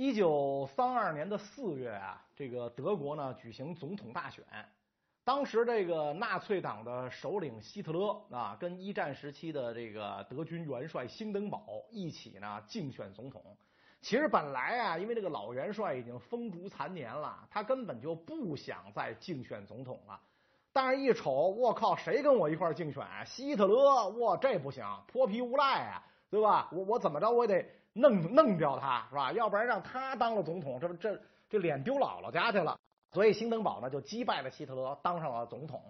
一九三二年的四月啊，这个德国呢举行总统大选。当时这个纳粹党的首领希特勒啊，跟一战时期的这个德军元帅兴登堡一起呢竞选总统。其实本来啊，因为这个老元帅已经风烛残年了，他根本就不想再竞选总统了。但是，一瞅，我靠，谁跟我一块竞选？希特勒，哇，这不行，泼皮无赖啊，对吧？我我怎么着，我也得弄弄掉他，是吧？要不然让他当了总统，这不这这脸丢姥姥家去了。所以，兴登堡呢就击败了希特勒，当上了总统。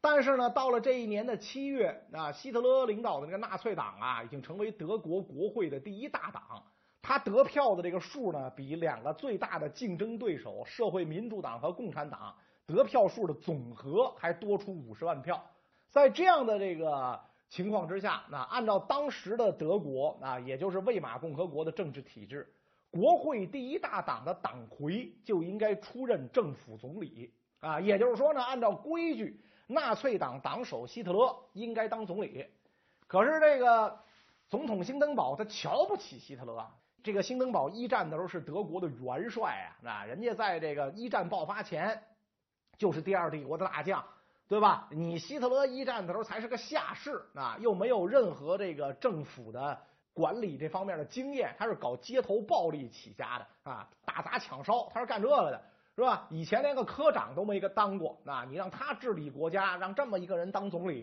但是呢，到了这一年的七月，啊，希特勒领导的那个纳粹党啊，已经成为德国国会的第一大党。他得票的这个数呢，比两个最大的竞争对手社会民主党和共产党得票数的总和还多出五十万票。在这样的这个情况之下，那按照当时的德国啊，也就是魏玛共和国的政治体制，国会第一大党的党魁就应该出任政府总理啊。也就是说呢，按照规矩，纳粹党党首希特勒应该当总理。可是这个总统兴登堡他瞧不起希特勒啊。这个兴登堡一战的时候是德国的元帅啊，那，人家在这个一战爆发前就是第二帝国的大将，对吧？你希特勒一战的时候才是个下士啊，又没有任何这个政府的管理这方面的经验，他是搞街头暴力起家的啊，打砸抢烧，他是干这个的，是吧？以前连个科长都没个当过，啊，你让他治理国家，让这么一个人当总理，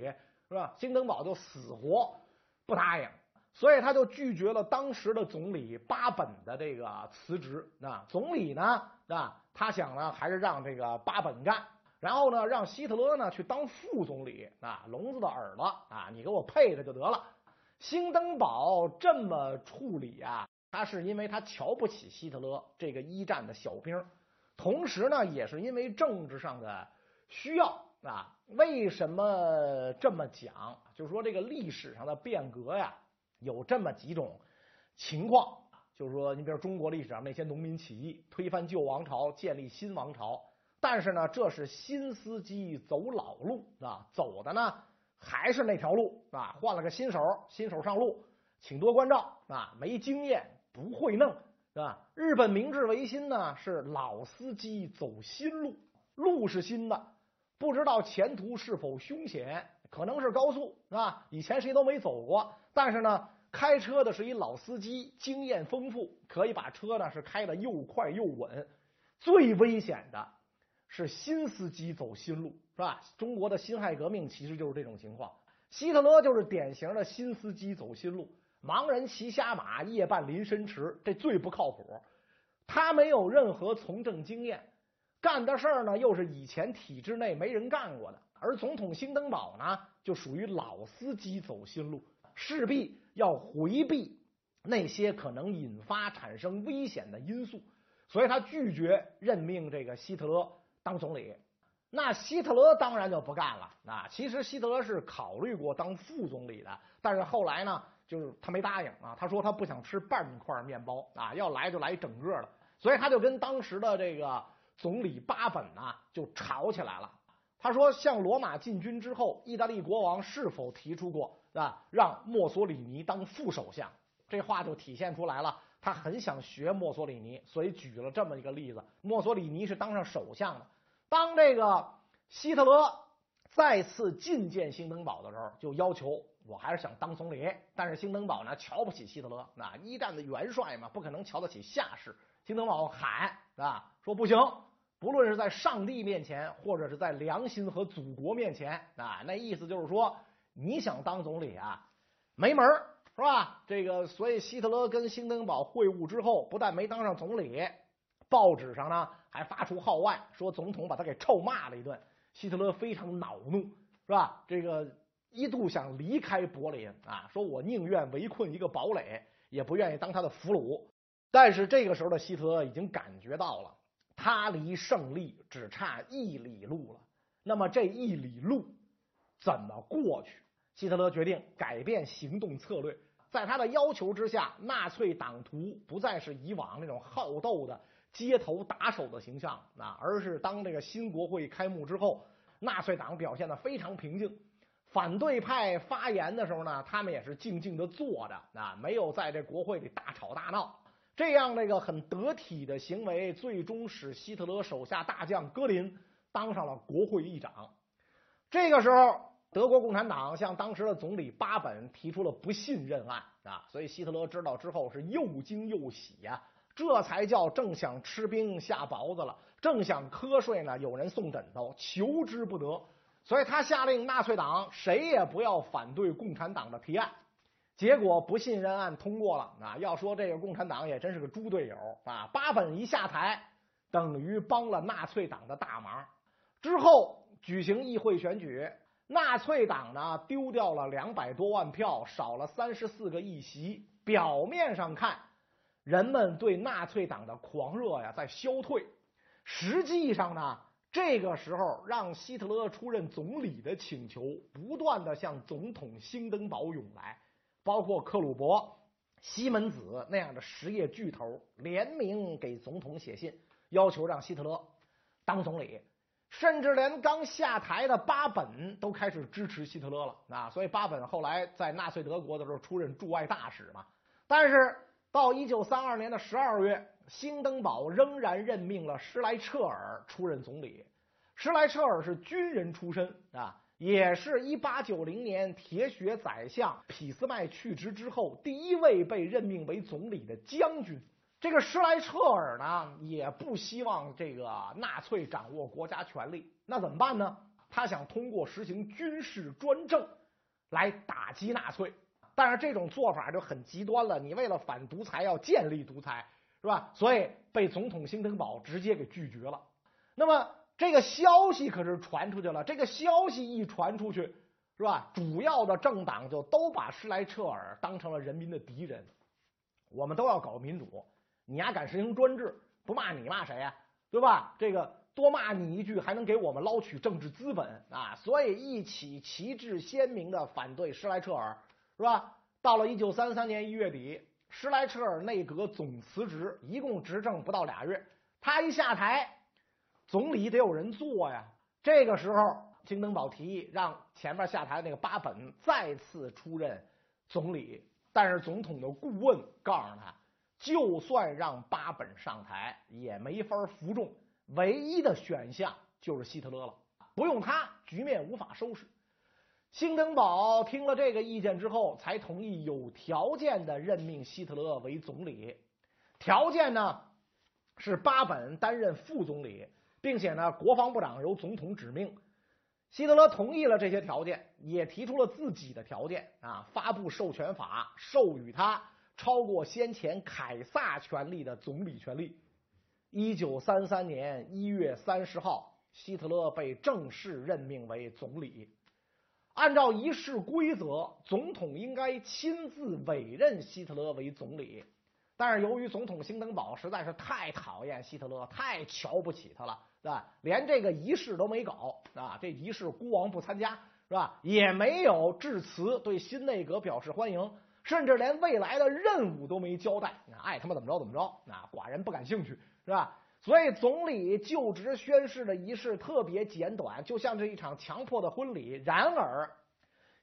是吧？兴登堡就死活不答应。所以他就拒绝了当时的总理巴本的这个辞职啊，总理呢啊，他想呢还是让这个巴本干，然后呢让希特勒呢去当副总理啊，聋子的耳朵啊，你给我配着就得了。兴登堡这么处理啊，他是因为他瞧不起希特勒这个一战的小兵，同时呢也是因为政治上的需要啊。为什么这么讲？就是说这个历史上的变革呀。有这么几种情况，就是说，你比如中国历史上那些农民起义，推翻旧王朝，建立新王朝。但是呢，这是新司机走老路啊，走的呢还是那条路啊，换了个新手，新手上路，请多关照啊，没经验，不会弄，是吧？日本明治维新呢，是老司机走新路，路是新的，不知道前途是否凶险，可能是高速，是吧？以前谁都没走过。但是呢，开车的是一老司机，经验丰富，可以把车呢是开的又快又稳。最危险的是新司机走新路，是吧？中国的辛亥革命其实就是这种情况。希特勒就是典型的新司机走新路，盲人骑瞎马，夜半临深池，这最不靠谱。他没有任何从政经验，干的事儿呢又是以前体制内没人干过的。而总统兴登堡呢，就属于老司机走新路。势必要回避那些可能引发产生危险的因素，所以他拒绝任命这个希特勒当总理。那希特勒当然就不干了。啊，其实希特勒是考虑过当副总理的，但是后来呢，就是他没答应啊。他说他不想吃半块面包啊，要来就来整个的。所以他就跟当时的这个总理巴本呢就吵起来了。他说，向罗马进军之后，意大利国王是否提出过？啊，让墨索里尼当副首相，这话就体现出来了。他很想学墨索里尼，所以举了这么一个例子。墨索里尼是当上首相的。当这个希特勒再次觐见兴登堡的时候，就要求我还是想当总理。但是兴登堡呢，瞧不起希特勒，那一战的元帅嘛，不可能瞧得起下士。兴登堡喊啊，说不行，不论是在上帝面前，或者是在良心和祖国面前啊，那意思就是说。你想当总理啊，没门是吧？这个，所以希特勒跟兴登堡会晤之后，不但没当上总理，报纸上呢还发出号外，说总统把他给臭骂了一顿。希特勒非常恼怒，是吧？这个一度想离开柏林啊，说我宁愿围困一个堡垒，也不愿意当他的俘虏。但是这个时候的希特勒已经感觉到了，他离胜利只差一里路了。那么这一里路怎么过去？希特勒决定改变行动策略，在他的要求之下，纳粹党徒不再是以往那种好斗的街头打手的形象啊，而是当这个新国会开幕之后，纳粹党表现的非常平静。反对派发言的时候呢，他们也是静静的坐着啊，没有在这国会里大吵大闹。这样那个很得体的行为，最终使希特勒手下大将戈林当上了国会议长。这个时候，德国共产党向当时的总理巴本提出了不信任案啊，所以希特勒知道之后是又惊又喜呀，这才叫正想吃冰下雹子了，正想瞌睡呢，有人送枕头，求之不得。所以他下令纳粹党谁也不要反对共产党的提案。结果不信任案通过了啊！要说这个共产党也真是个猪队友啊！巴本一下台，等于帮了纳粹党的大忙。之后举行议会选举，纳粹党呢丢掉了两百多万票，少了三十四个议席。表面上看，人们对纳粹党的狂热呀在消退。实际上呢，这个时候让希特勒出任总理的请求不断的向总统兴登堡涌来。包括克鲁伯、西门子那样的实业巨头联名给总统写信，要求让希特勒当总理，甚至连刚下台的巴本都开始支持希特勒了啊！所以巴本后来在纳粹德国的时候出任驻外大使嘛。但是到一九三二年的十二月，兴登堡仍然任命了施莱彻尔出任总理。施莱彻尔是军人出身啊。也是一八九零年铁血宰相俾斯麦去职之后第一位被任命为总理的将军。这个施莱彻尔呢，也不希望这个纳粹掌握国家权力，那怎么办呢？他想通过实行军事专政来打击纳粹，但是这种做法就很极端了。你为了反独裁要建立独裁，是吧？所以被总统兴登堡直接给拒绝了。那么。这个消息可是传出去了，这个消息一传出去，是吧？主要的政党就都把施莱彻尔当成了人民的敌人。我们都要搞民主，你还敢实行专制，不骂你骂谁呀？对吧？这个多骂你一句，还能给我们捞取政治资本啊！所以一起旗帜鲜明的反对施莱彻尔，是吧？到了一九三三年一月底，施莱彻尔内阁总辞职，一共执政不到俩月，他一下台。总理得有人做呀。这个时候，金登堡提议让前面下台的那个巴本再次出任总理，但是总统的顾问告诉他，就算让巴本上台也没法服众，唯一的选项就是希特勒了，不用他，局面无法收拾。兴登堡听了这个意见之后，才同意有条件的任命希特勒为总理，条件呢是巴本担任副总理。并且呢，国防部长由总统指命。希特勒同意了这些条件，也提出了自己的条件啊，发布授权法，授予他超过先前凯撒权力的总理权力。一九三三年一月三十号，希特勒被正式任命为总理。按照仪式规则，总统应该亲自委任希特勒为总理。但是由于总统兴登堡实在是太讨厌希特勒，太瞧不起他了。对吧？连这个仪式都没搞啊！这仪式孤王不参加，是吧？也没有致辞对新内阁表示欢迎，甚至连未来的任务都没交代。爱他妈怎么着怎么着啊！寡人不感兴趣，是吧？所以总理就职宣誓的仪式特别简短，就像是一场强迫的婚礼。然而，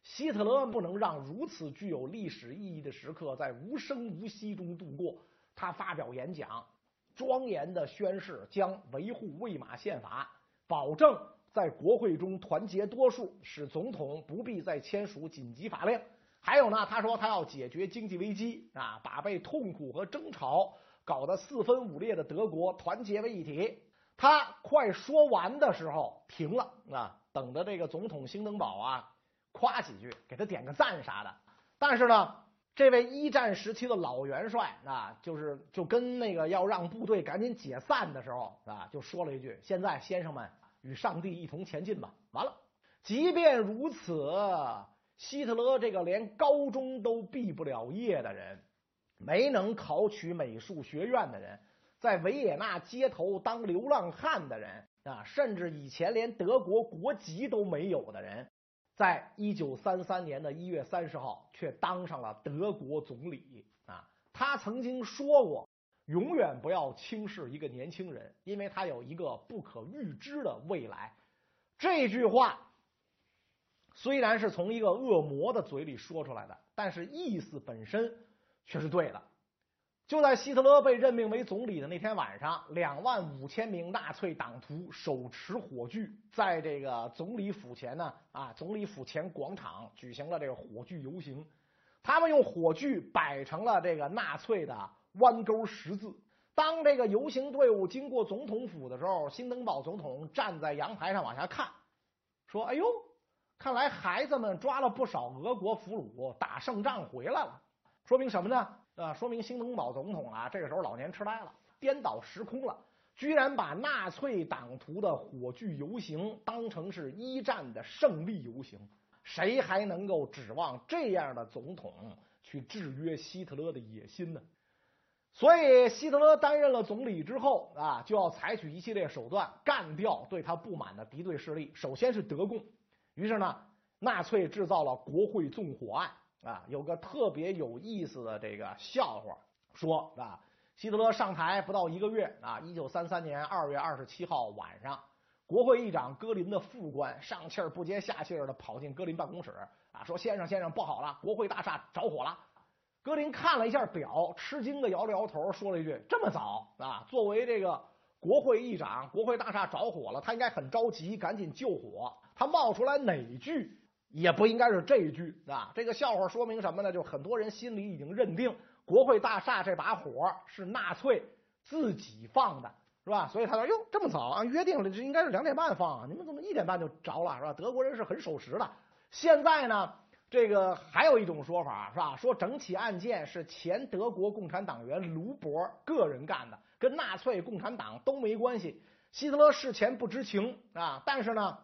希特勒不能让如此具有历史意义的时刻在无声无息中度过。他发表演讲。庄严的宣誓将维护魏玛宪法，保证在国会中团结多数，使总统不必再签署紧急法令。还有呢，他说他要解决经济危机啊，把被痛苦和争吵搞得四分五裂的德国团结为一体。他快说完的时候停了啊，等着这个总统兴登堡啊夸几句，给他点个赞啥的。但是呢。这位一战时期的老元帅啊，就是就跟那个要让部队赶紧解散的时候啊，就说了一句：“现在先生们与上帝一同前进吧。”完了，即便如此，希特勒这个连高中都毕不了业的人，没能考取美术学院的人，在维也纳街头当流浪汉的人啊，甚至以前连德国国籍都没有的人。在一九三三年的一月三十号，却当上了德国总理啊！他曾经说过：“永远不要轻视一个年轻人，因为他有一个不可预知的未来。”这句话虽然是从一个恶魔的嘴里说出来的，但是意思本身却是对的。就在希特勒被任命为总理的那天晚上，两万五千名纳粹党徒手持火炬，在这个总理府前呢啊，总理府前广场举行了这个火炬游行。他们用火炬摆成了这个纳粹的弯钩十字。当这个游行队伍经过总统府的时候，辛登堡总统站在阳台上往下看，说：“哎呦，看来孩子们抓了不少俄国俘虏，打胜仗回来了。说明什么呢？啊，说明兴登堡总统啊，这个时候老年痴呆了，颠倒时空了，居然把纳粹党徒的火炬游行当成是一战的胜利游行。谁还能够指望这样的总统去制约希特勒的野心呢？”所以，希特勒担任了总理之后啊，就要采取一系列手段干掉对他不满的敌对势力。首先是德共，于是呢，纳粹制造了国会纵火案啊。有个特别有意思的这个笑话，说啊，希特勒上台不到一个月啊，一九三三年二月二十七号晚上，国会议长戈林的副官上气儿不接下气儿的跑进戈林办公室啊，说：“先生，先生，不好了，国会大厦着火了。”戈林看了一下表，吃惊的摇了摇头，说了一句：“这么早啊？作为这个国会议长，国会大厦着火了，他应该很着急，赶紧救火。他冒出来哪句也不应该是这一句啊！这个笑话说明什么呢？就很多人心里已经认定国会大厦这把火是纳粹自己放的，是吧？所以他说：‘哟，这么早啊？约定了这应该是两点半放啊，你们怎么一点半就着了？是吧？’德国人是很守时的。现在呢？”这个还有一种说法是吧？说整起案件是前德国共产党员卢伯个人干的，跟纳粹共产党都没关系。希特勒事前不知情啊。但是呢，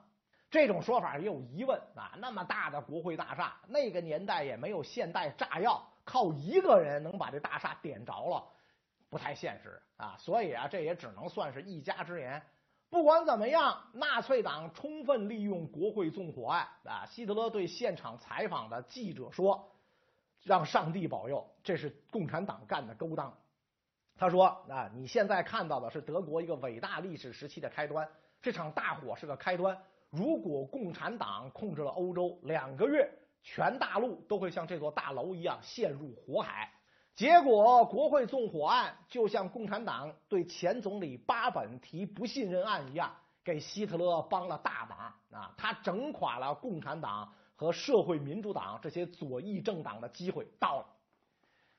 这种说法也有疑问啊。那么大的国会大厦，那个年代也没有现代炸药，靠一个人能把这大厦点着了，不太现实啊。所以啊，这也只能算是一家之言。不管怎么样，纳粹党充分利用国会纵火案啊！希特勒对现场采访的记者说：“让上帝保佑，这是共产党干的勾当。”他说：“啊，你现在看到的是德国一个伟大历史时期的开端，这场大火是个开端。如果共产党控制了欧洲，两个月，全大陆都会像这座大楼一样陷入火海。”结果，国会纵火案就像共产党对前总理巴本提不信任案一样，给希特勒帮了大忙啊！他整垮了共产党和社会民主党这些左翼政党的机会到了。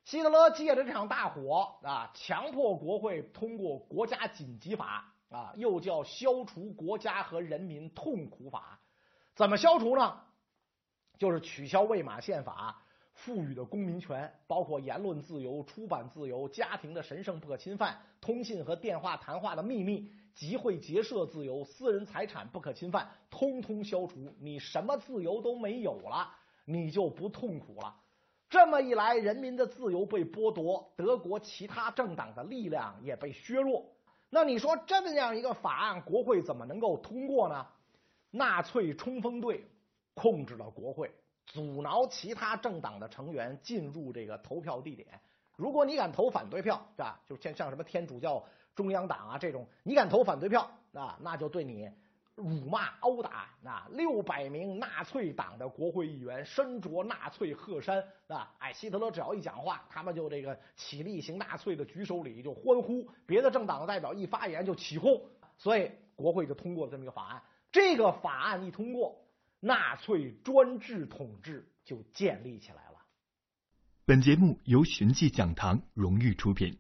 希特勒借着这场大火啊，强迫国会通过国家紧急法啊，又叫消除国家和人民痛苦法。怎么消除呢？就是取消魏玛宪法。赋予的公民权包括言论自由、出版自由、家庭的神圣不可侵犯、通信和电话谈话的秘密、集会结社自由、私人财产不可侵犯，通通消除。你什么自由都没有了，你就不痛苦了。这么一来，人民的自由被剥夺，德国其他政党的力量也被削弱。那你说这么样一个法案，国会怎么能够通过呢？纳粹冲锋队控制了国会。阻挠其他政党的成员进入这个投票地点。如果你敢投反对票，是吧？就像像什么天主教中央党啊这种，你敢投反对票啊，那就对你辱骂殴打。啊，六百名纳粹党的国会议员身着纳粹鹤衫啊，哎，希特勒只要一讲话，他们就这个起立行纳粹的举手礼，就欢呼；别的政党的代表一发言就起哄。所以国会就通过了这么一个法案。这个法案一通过。纳粹专制统治就建立起来了。本节目由寻迹讲堂荣誉出品。